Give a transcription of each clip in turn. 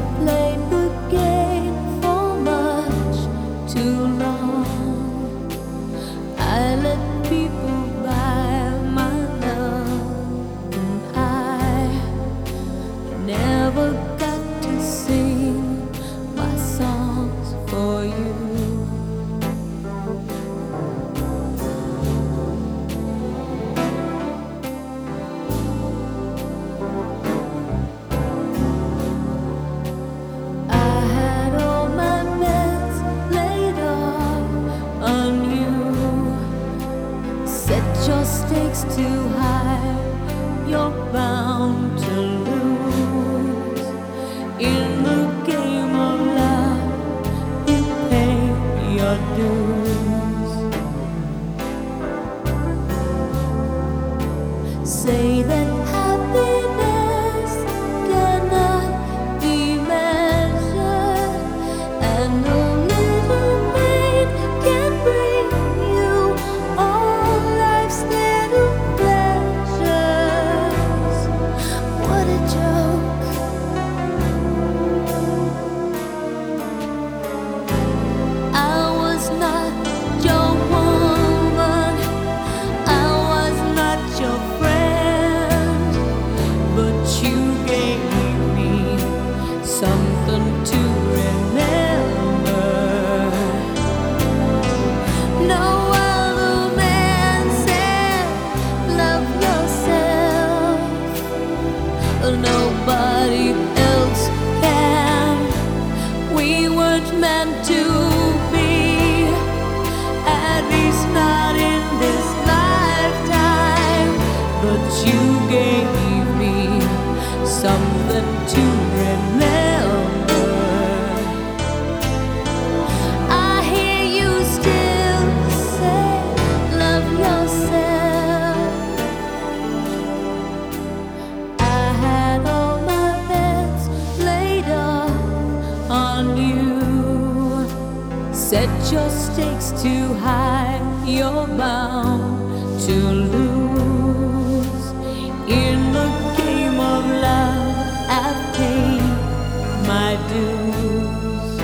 a place. your stakes too high, you're bound to lose in the game of love. You pay your dues. Say that. nobody. Set your stakes too high, you're bound to lose. In the game of love, I've paid my dues.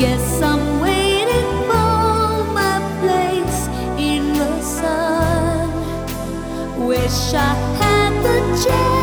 Guess I'm waiting for my place in the sun. Wish I had the chance.